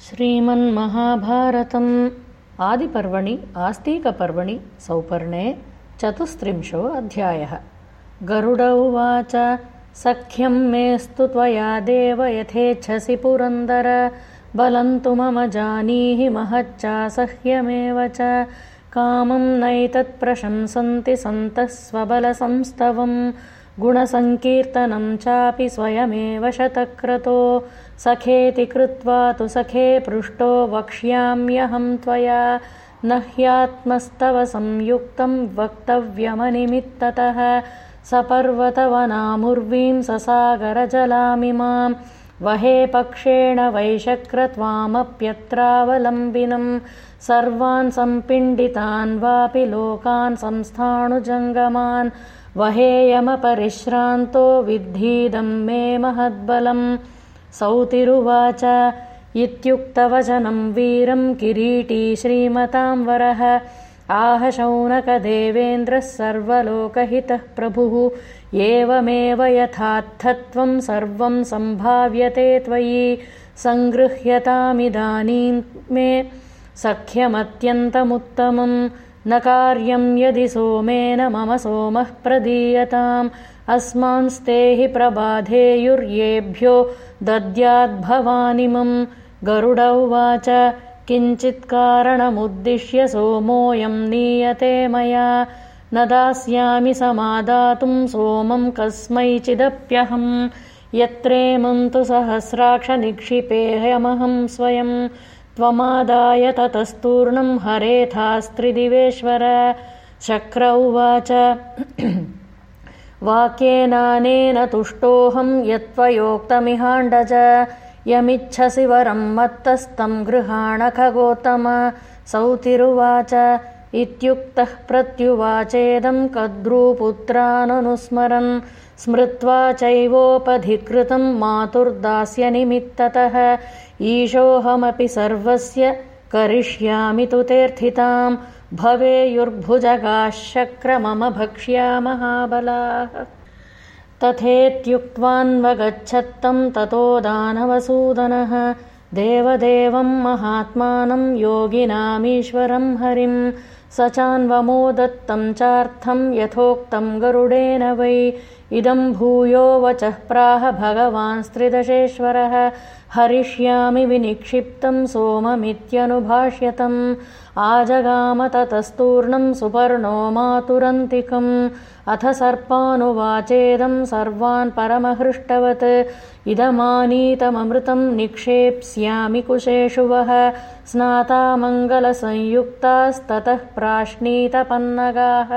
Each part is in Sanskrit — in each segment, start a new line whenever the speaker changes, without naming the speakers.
श्रीमन्महाभारतम्। आदिपर्वणि आस्तीकपर्वणि सौपर्णे चतुस्त्रिंशो अध्यायः। गरुड उवाच सख्यं मेऽस्तु त्वया देव यथेच्छसि पुरन्दर। बलं तु मम जानीहि महच्चासह्यमेव च। कामं नैतत्प्रशंसन्ति सन्तः स्वबलसंस्तवम् गुणसङ्कीर्तनं चापि स्वयमेव शतक्रतो। सखेति कृत्वा तु सखे पृष्टो वक्ष्याम्यहं त्वया। न ह्यात्मस्तव संयुक्तं वक्तव्यमनिमित्ततः। सपर्वतवनामुर्वीं ससागरजलामिमां वहे पक्षेण वैशक्रत्वामप्यत्रावलम्बिनं। सर्वान् सम्पिण्डितान् वापि लोकान् संस्थाणुजङ्गमान् वहेयमपरिश्रान्तो विद्धीदं मे महद्बलम्। सौतिरुवाच इत्युक्तवचनं वीरं किरीटी श्रीमतां वरः आह शौनकदेवेन्द्रः सर्वलोकहितः प्रभुः। एवमेव यथार्थत्वं सर्वं सम्भाव्यते त्वयि। सङ्गृह्यतामिदानीं मे सख्यमत्यन्तमुत्तमम् न कार्यं यदि सोमेन मम सोमः प्रदीयताम् अस्मांस्ते हि प्रबाधेयुर्येभ्यो दद्याद्भवानिमम् गरुड उवाच किञ्चित्कारणमुद्दिश्य सोमोऽयं नीयते मया। न दास्यामि समादातुं सोमं कस्मैचिदप्यहम् यत्रेमं तु सहस्राक्षनिक्षिपेह्यमहं स्वयं त्वमादाय ततस्तूर्णं हरेथास्त्रिदिवेश्वर। शक्र उवाच। वाक्येनानेन तुष्टोऽहं यत्त्वयोक्तमिहाण्डज। यमिच्छसि वरं मत्तस्तं गृहाण खगोत्तम सौतिरुवाच इत्युक्तः प्रत्युवाचेदं कद्रूपुत्राननुस्मरन् स्मृत्वा चैवोपधिकृतं मातुर्दास्यनिमित्ततः ईशोऽहमपि सर्वस्य करिष्यामि तु तेऽर्थिताम् भवेयुर्भुजगाः शक्र मम भक्ष्या महाबलाः तथेत्युक्त्वान्वगच्छत्तं ततो दानवसूदनः। देवदेवं महात्मानं योगिनामीश्वरं हरिं स चान्वमोदत्तं चार्थं यथोक्तं गरुडेन वै। इदं भूयो वचः प्राह भगवांस्त्रिदशेश्वरः हरिष्यामि विनिक्षिप्तं सोममित्यनुभाष्यतम्। आजगाम ततस्तूर्णं सुपर्णो मातुरन्तिकम्। अथ सर्पानुवाचेदं सर्वान् परमहृष्टवत्। इदमानीतममृतं निक्षेप्स्यामि कुशेषु वः स्नाता मङ्गलसंयुक्तास्ततः प्राश्नीतपन्नगाः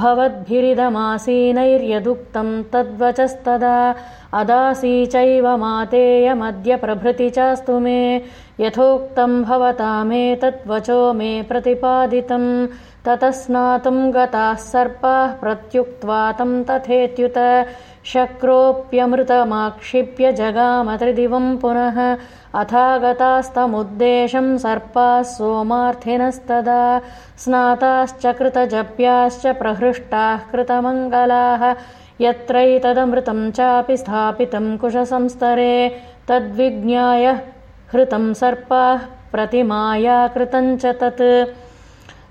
भवद्भिरिदमासीनैर्यदुक्तं तद्वचस्तदा अदासी चैव मातेयमद्य प्रभृति चास्तु मे यथोक्तं भवतामेतद्वचो मे प्रतिपादितं ततः स्नातुं गताः सर्पाः प्रत्युक्त्वा तं तथेत्युत शक्रोऽप्यमृतमाक्षिप्य जगामत्रिदिवं पुनः अथागतास्तमुद्देशं सर्पाः सोमार्थिनस्तदा स्नाताश्च कृतजप्याश्च प्रहृष्टाः कृतमङ्गलाः यत्रैतदमृतं चापि स्थापितं कुशसंस्तरे तद्विज्ञाय हृतं सर्पाः प्रतिमाया कृतञ्च तत्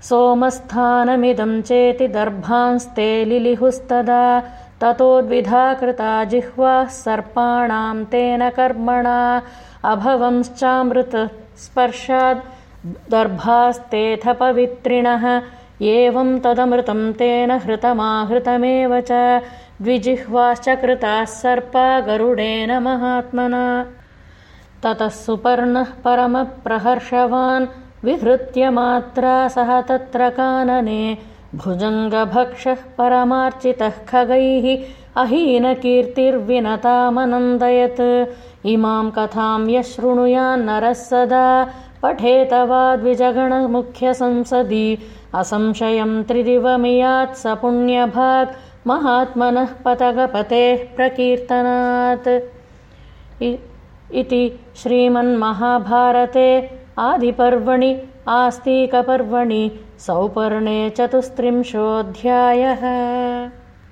सोमस्थानमिदं चेति दर्भांस्ते लिलिहुस्तदा ततोद्विधा कृता जिह्वाः सर्पाणां तेन कर्मणा अभवंश्चामृतस्पर्शाद् दर्भास्तेऽथ पवित्रिणः एवं तदमृतं तेन हृतमाहृतमेव च द्विजिह्वाश्च कृताः सर्पा गरुडेन महात्मना। ततः सुपर्णः परमप्रहर्षवान् विहृत्य मात्रा सह तत्र कानने भुजङ्गभक्षः परमार्चितः खगैः अहीनकीर्तिर्विनतामनन्दयत् इमां कथां यः शृणुयान्नरः सदा पठेत वा द्विजगणमुख्यसंसदि असंशयं त्रिदिवमियात् स पुण्यभाक् महात्मनः पतगपतेः प्रकीर्तनात्। इति श्रीमन्महाभारते आदिपर्वणि आस्तीकपर्वणि सौपर्णे चतुस्त्रिंशोऽध्यायः